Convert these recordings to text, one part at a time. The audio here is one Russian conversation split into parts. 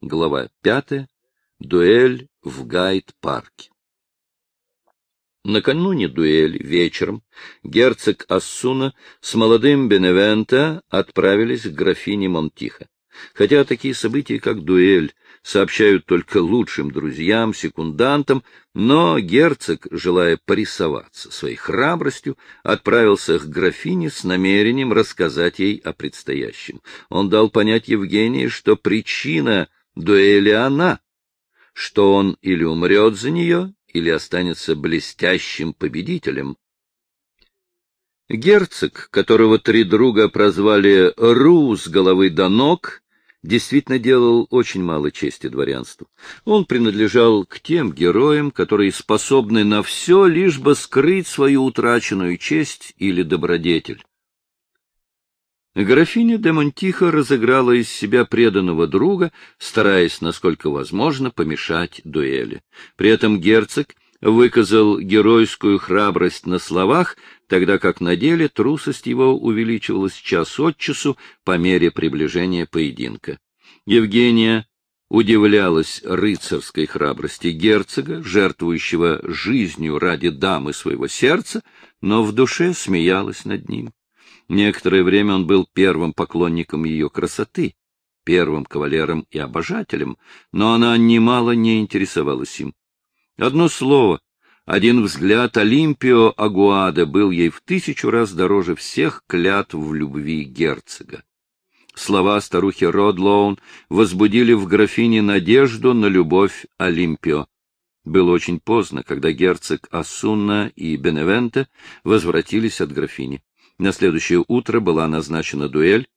Глава пятая. Дуэль в Гайд-парке. Накануне дуэли вечером герцог Ассуна с молодым Беневента отправились к графине Монтихо. Хотя такие события, как дуэль, сообщают только лучшим друзьям, секундантам, но герцог, желая порисоваться своей храбростью, отправился к графине с намерением рассказать ей о предстоящем. Он дал понять Евгении, что причина дуэли она, что он или умрет за нее, или останется блестящим победителем. Герцог, которого три друга прозвали Ру с головы до ног, действительно делал очень мало чести дворянству. Он принадлежал к тем героям, которые способны на все, лишь бы скрыть свою утраченную честь или добродетель. Графиня де Монтихо разыграла из себя преданного друга, стараясь, насколько возможно, помешать дуэли. При этом герцог выказал геройскую храбрость на словах, тогда как на деле трусость его увеличивалась час от часу по мере приближения поединка. Евгения удивлялась рыцарской храбрости герцога, жертвующего жизнью ради дамы своего сердца, но в душе смеялась над ним. Некоторое время он был первым поклонником ее красоты, первым кавалером и обожателем, но она немало не интересовалась им. Одно слово, один взгляд Олимпио Агуада был ей в тысячу раз дороже всех клятв в любви герцога. Слова старухи Родлоун возбудили в графине надежду на любовь Олимпио. Было очень поздно, когда герцог Ассунна и Беневенте возвратились от графини. На следующее утро была назначена дуэль.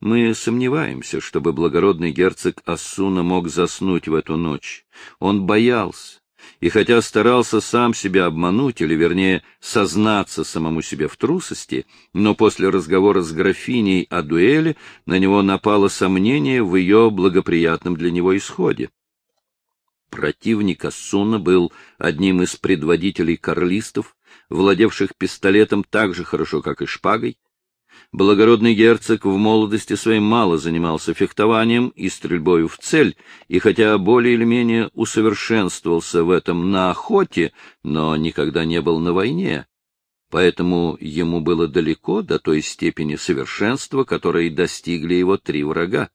Мы сомневаемся, чтобы благородный герцог Ассуна мог заснуть в эту ночь. Он боялся, и хотя старался сам себя обмануть, или, вернее, сознаться самому себе в трусости, но после разговора с графиней о дуэли на него напало сомнение в ее благоприятном для него исходе. Противник Ассуна был одним из предводителей карлистов, владевших пистолетом так же хорошо, как и шпагой, Благородный герцог в молодости своей мало занимался фехтованием и стрельбой в цель, и хотя более или менее усовершенствовался в этом на охоте, но никогда не был на войне, поэтому ему было далеко до той степени совершенства, которой достигли его три врага.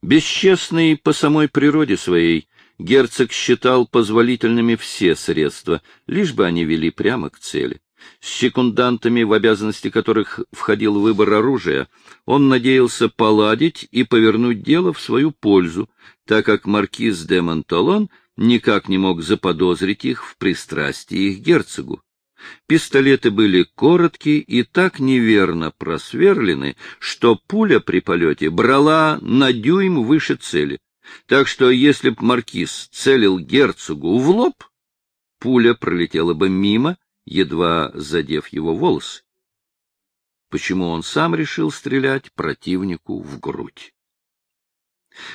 Бесчестный по самой природе своей, герцог считал позволительными все средства, лишь бы они вели прямо к цели с секундантами, в обязанности которых входил выбор оружия, он надеялся поладить и повернуть дело в свою пользу, так как маркиз де Монталон никак не мог заподозрить их в пристрастии их герцогу. Пистолеты были короткие и так неверно просверлены, что пуля при полете брала на дюйм выше цели. Так что если б маркиз целил герцогу в лоб, пуля пролетела бы мимо, едва задев его волосы. Почему он сам решил стрелять противнику в грудь?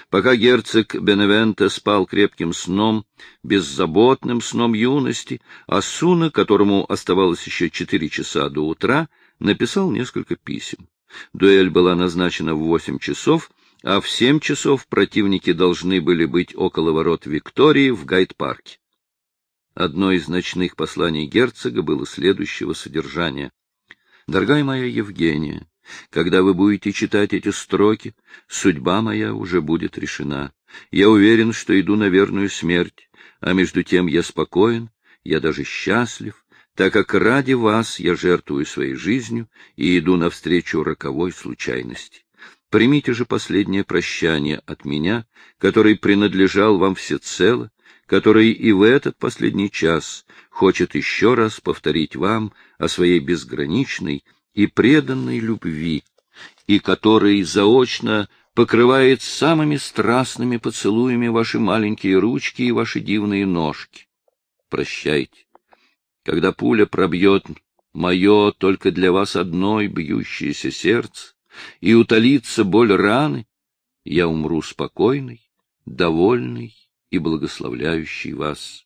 Пока герцог Беневенте спал крепким сном, беззаботным сном юности, Асуна, которому оставалось еще четыре часа до утра, написал несколько писем. Дуэль была назначена в восемь часов, а в семь часов противники должны были быть около ворот Виктории в Гайд-парке. Одно из ночных посланий герцога было следующего содержания. «Дорогая моя Евгения, когда вы будете читать эти строки, судьба моя уже будет решена. Я уверен, что иду на верную смерть, а между тем я спокоен, я даже счастлив, так как ради вас я жертвую своей жизнью и иду навстречу роковой случайности. Примите же последнее прощание от меня, который принадлежал вам всецело, который и в этот последний час хочет еще раз повторить вам о своей безграничной и преданной любви, и который заочно покрывает самыми страстными поцелуями ваши маленькие ручки и ваши дивные ножки. Прощайте. Когда пуля пробьет мое только для вас одной бьющееся сердце и утолится боль раны, я умру спокойный, довольный и благословляющий вас.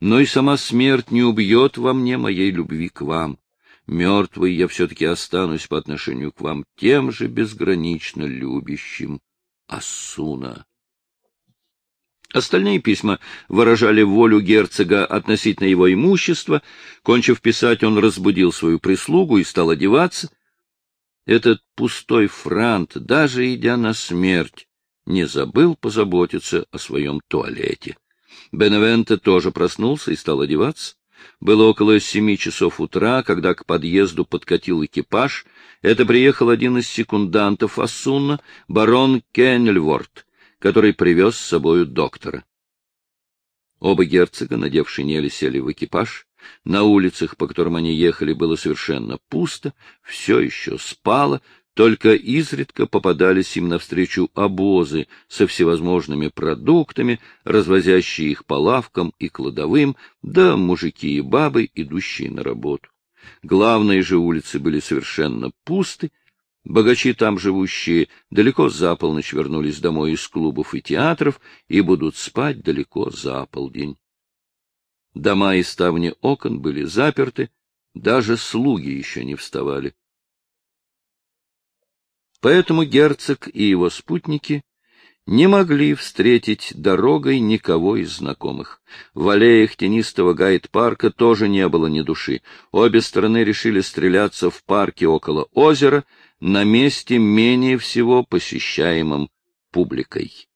Но и сама смерть не убьет во мне моей любви к вам. Мертвый я все-таки останусь по отношению к вам тем же безгранично любящим Ассуна. Остальные письма выражали волю герцога относительно его имущества. Кончив писать, он разбудил свою прислугу и стал одеваться. Этот пустой франт, даже идя на смерть, не забыл позаботиться о своем туалете. Беневенте тоже проснулся и стал одеваться. Было около семи часов утра, когда к подъезду подкатил экипаж. Это приехал один из секундантов Ассуна, барон Кеннельворт, который привез с собою доктора. Оба герцога, надев шинели, сели в экипаж. На улицах, по которым они ехали, было совершенно пусто, все еще спало, только изредка попадались им навстречу обозы со всевозможными продуктами, развозящие их по лавкам и кладовым, да мужики и бабы, идущие на работу. Главные же улицы были совершенно пусты, богачи там живущие далеко за полночь вернулись домой из клубов и театров и будут спать далеко за полдень. Дома и ставни окон были заперты, даже слуги еще не вставали. Поэтому герцог и его спутники не могли встретить дорогой никого из знакомых. В аллеях тенистого гайд-парка тоже не было ни души. Обе стороны решили стреляться в парке около озера, на месте менее всего посещаемом публикой.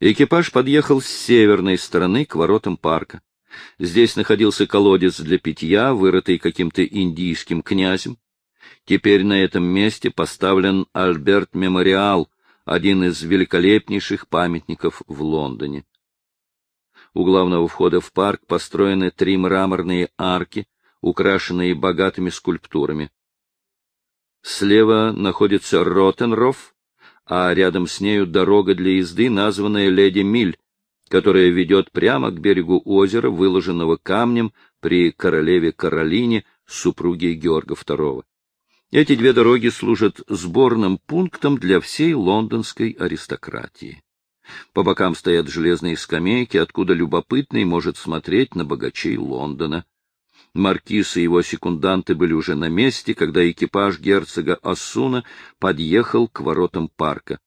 Экипаж подъехал с северной стороны к воротам парка. Здесь находился колодец для питья, вырытый каким-то индийским князем. Теперь на этом месте поставлен Альберт Мемориал, один из великолепнейших памятников в Лондоне. У главного входа в парк построены три мраморные арки, украшенные богатыми скульптурами. Слева находится Ротенроф, а рядом с нею дорога для езды, названная Леди Миль, которая ведет прямо к берегу озера, выложенного камнем при королеве Каролине, супруге Георга II. Эти две дороги служат сборным пунктом для всей лондонской аристократии. По бокам стоят железные скамейки, откуда любопытный может смотреть на богачей Лондона. Маркиз и его секунданты были уже на месте, когда экипаж герцога Ассуна подъехал к воротам парка.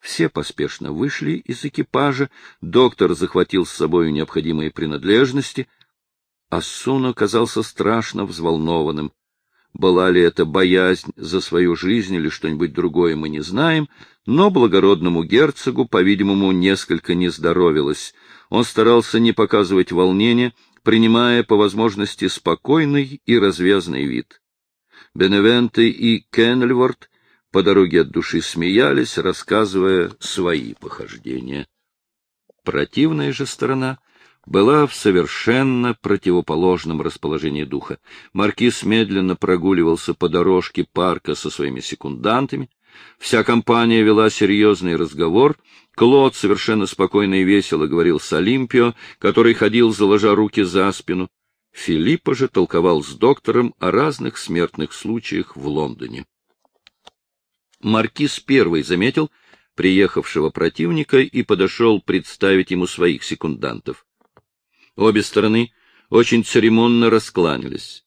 Все поспешно вышли из экипажа, доктор захватил с собой необходимые принадлежности. Ассуна казался страшно взволнованным. Была ли это боязнь за свою жизнь или что-нибудь другое, мы не знаем, но благородному герцогу, по-видимому, несколько не здоровилось. Он старался не показывать волнения, принимая по возможности спокойный и развязный вид. Беневенте и Кеннельворд по дороге от души смеялись, рассказывая свои похождения. Противная же сторона — была в совершенно противоположном расположении духа. Маркиз медленно прогуливался по дорожке парка со своими секундантами. Вся компания вела серьезный разговор. Клод совершенно спокойно и весело говорил с Олимпио, который ходил, заложа руки за спину. Филиппа же толковал с доктором о разных смертных случаях в Лондоне. Маркиз первый заметил приехавшего противника и подошел представить ему своих секундантов. Обе стороны очень церемонно раскланялись.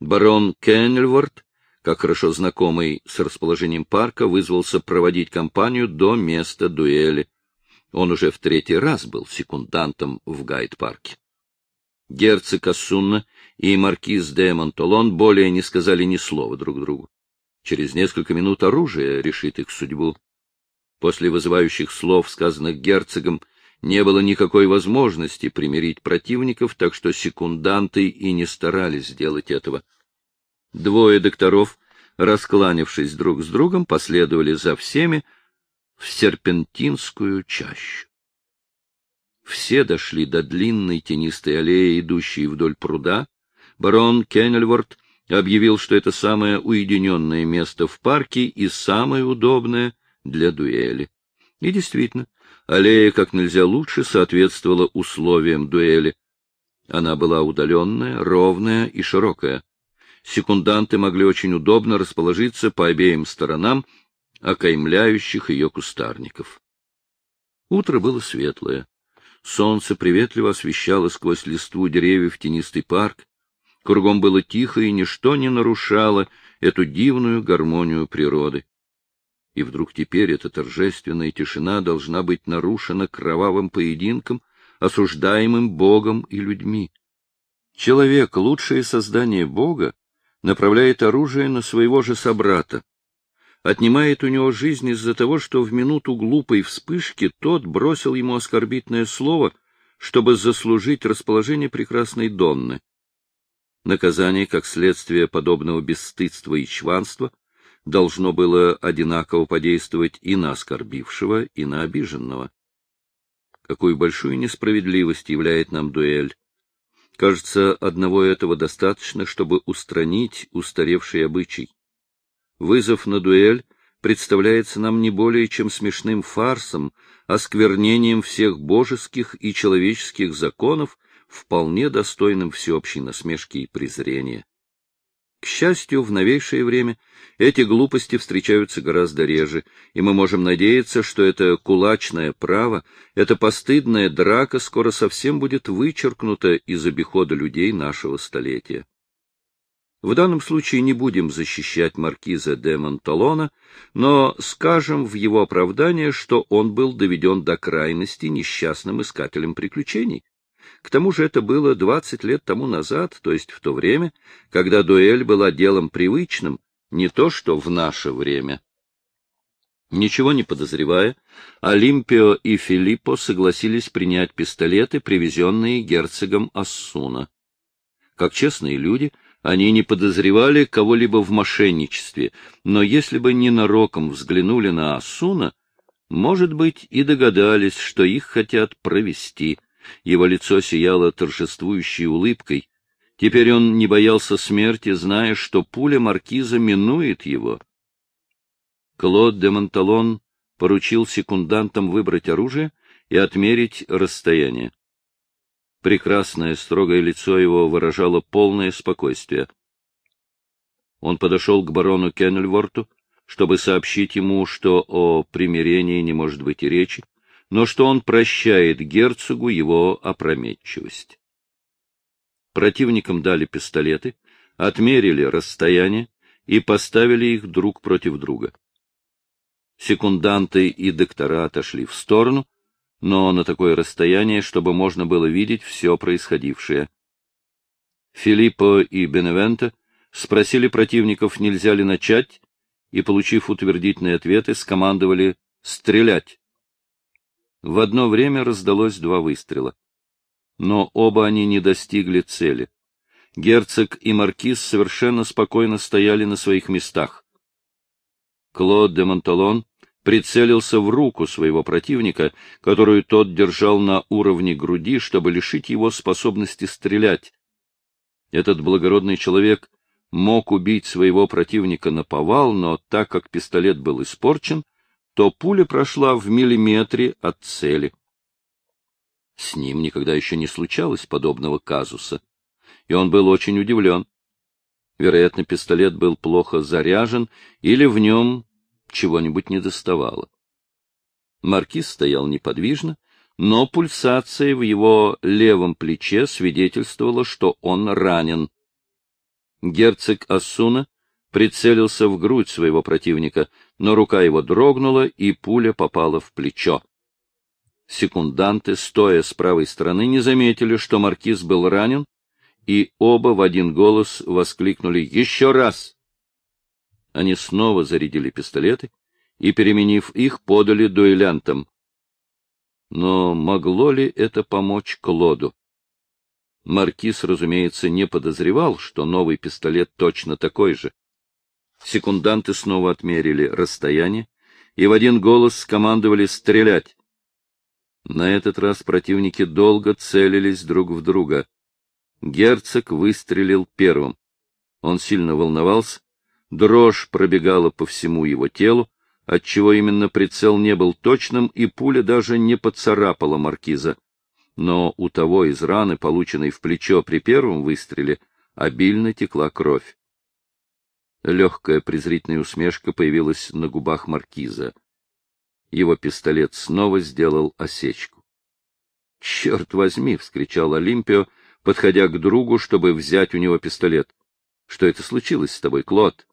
Барон Кеннельворд, как хорошо знакомый с расположением парка, вызвался проводить компанию до места дуэли. Он уже в третий раз был секундантом в гайд-парке. Герцог Ассунна и маркиз де Монтолон более не сказали ни слова друг другу. Через несколько минут оружие решит их судьбу. После вызывающих слов, сказанных герцогом, не было никакой возможности примирить противников, так что секунданты и не старались сделать этого. Двое докторов, раскланившись друг с другом, последовали за всеми в серпентинскую чащу. Все дошли до длинной тенистой аллеи, идущей вдоль пруда. Барон Кеннельворд объявил, что это самое уединенное место в парке и самое удобное для дуэли. И действительно, Аллея как нельзя лучше соответствовала условиям дуэли. Она была удаленная, ровная и широкая. Секунданты могли очень удобно расположиться по обеим сторонам окаймляющих ее кустарников. Утро было светлое. Солнце приветливо освещало сквозь листву деревьев тенистый парк. Кругом было тихо, и ничто не нарушало эту дивную гармонию природы. И вдруг теперь эта торжественная тишина должна быть нарушена кровавым поединком, осуждаемым Богом и людьми. Человек, лучшее создание Бога, направляет оружие на своего же собрата, отнимает у него жизнь из-за того, что в минуту глупой вспышки тот бросил ему оскорбительное слово, чтобы заслужить расположение прекрасной Донны. Наказание, как следствие подобного бесстыдства и чванства, должно было одинаково подействовать и на оскорбившего, и на обиженного. Какую большую несправедливость являет нам дуэль. Кажется, одного этого достаточно, чтобы устранить устаревший обычай. Вызов на дуэль представляется нам не более чем смешным фарсом, осквернением всех божеских и человеческих законов, вполне достойным всеобщей насмешки и презрения. К счастью, в новейшее время эти глупости встречаются гораздо реже, и мы можем надеяться, что это кулачное право, эта постыдная драка скоро совсем будет вычеркнута из обихода людей нашего столетия. В данном случае не будем защищать маркиза де Монталона, но скажем в его оправдание, что он был доведен до крайности несчастным искателем приключений. К тому же это было двадцать лет тому назад, то есть в то время, когда дуэль была делом привычным, не то что в наше время. Ничего не подозревая, Олимпио и Филиппо согласились принять пистолеты, привезенные герцогом Ассуна. Как честные люди, они не подозревали кого-либо в мошенничестве, но если бы ненароком взглянули на Ассуна, может быть, и догадались, что их хотят провести — его лицо сияло торжествующей улыбкой. Теперь он не боялся смерти, зная, что пуля маркиза минует его. Клод де Монталон поручил секундантам выбрать оружие и отмерить расстояние. Прекрасное строгое лицо его выражало полное спокойствие. Он подошел к барону Кеннельворту, чтобы сообщить ему, что о примирении не может быть и речи, но что он прощает герцогу его опрометчивость. Противникам дали пистолеты, отмерили расстояние и поставили их друг против друга. Секунданты и доктора отошли в сторону, но на такое расстояние, чтобы можно было видеть все происходившее. Филиппо и Беневенто спросили противников, нельзя ли начать, и, получив утвердительные ответы, скомандовали «стрелять». В одно время раздалось два выстрела. Но оба они не достигли цели. Герцог и маркиз совершенно спокойно стояли на своих местах. Клод де Монталон прицелился в руку своего противника, которую тот держал на уровне груди, чтобы лишить его способности стрелять. Этот благородный человек мог убить своего противника на повал, но так как пистолет был испорчен, то пуля прошла в миллиметре от цели. С ним никогда еще не случалось подобного казуса, и он был очень удивлен. Вероятно, пистолет был плохо заряжен или в нем чего-нибудь недоставало. Маркиз стоял неподвижно, но пульсация в его левом плече свидетельствовала, что он ранен. Герцог Ассуна прицелился в грудь своего противника, но рука его дрогнула, и пуля попала в плечо. Секунданты, стоя с правой стороны, не заметили, что маркиз был ранен, и оба в один голос воскликнули «Еще раз!». Они снова зарядили пистолеты и, переменив их, подали дуэлянтам. Но могло ли это помочь Клоду? Маркиз, разумеется, не подозревал, что новый пистолет точно такой же. Секунданты снова отмерили расстояние и в один голос скомандовали стрелять. На этот раз противники долго целились друг в друга. Герцог выстрелил первым. Он сильно волновался, дрожь пробегала по всему его телу, отчего именно прицел не был точным, и пуля даже не поцарапала маркиза. Но у того из раны, полученной в плечо при первом выстреле, обильно текла кровь. Легкая презрительная усмешка появилась на губах маркиза. Его пистолет снова сделал осечку. — Черт возьми! — вскричал Олимпио, подходя к другу, чтобы взять у него пистолет. — Что это случилось с тобой, Клод?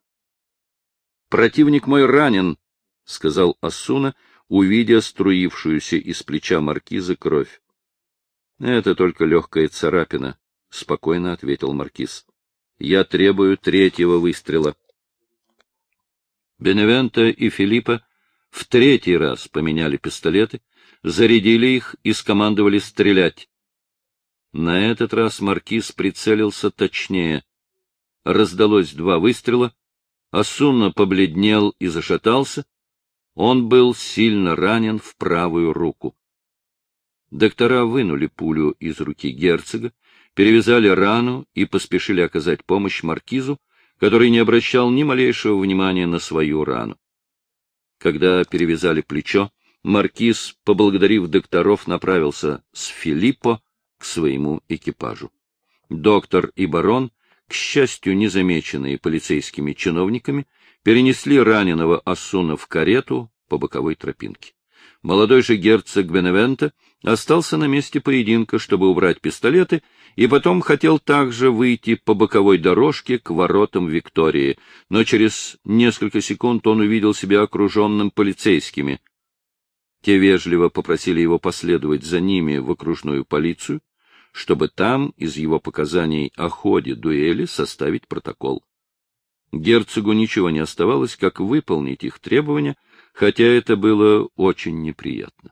— Противник мой ранен! — сказал Асуна, увидя струившуюся из плеча маркиза кровь. — Это только легкая царапина, — спокойно ответил маркиз. — Я требую третьего выстрела. Беневента и Филиппа в третий раз поменяли пистолеты, зарядили их и скомандовали стрелять. На этот раз маркиз прицелился точнее. Раздалось два выстрела, Асуна побледнел и зашатался. Он был сильно ранен в правую руку. Доктора вынули пулю из руки герцога, перевязали рану и поспешили оказать помощь маркизу, который не обращал ни малейшего внимания на свою рану. Когда перевязали плечо, маркиз, поблагодарив докторов, направился с Филиппо к своему экипажу. Доктор и барон, к счастью, незамеченные полицейскими чиновниками, перенесли раненого Ассуна в карету по боковой тропинке. Молодой же герцог Беневента остался на месте поединка, чтобы убрать пистолеты, и потом хотел также выйти по боковой дорожке к воротам Виктории, но через несколько секунд он увидел себя окруженным полицейскими. Те вежливо попросили его последовать за ними в окружную полицию, чтобы там из его показаний о ходе дуэли составить протокол. Герцогу ничего не оставалось, как выполнить их требования, хотя это было очень неприятно.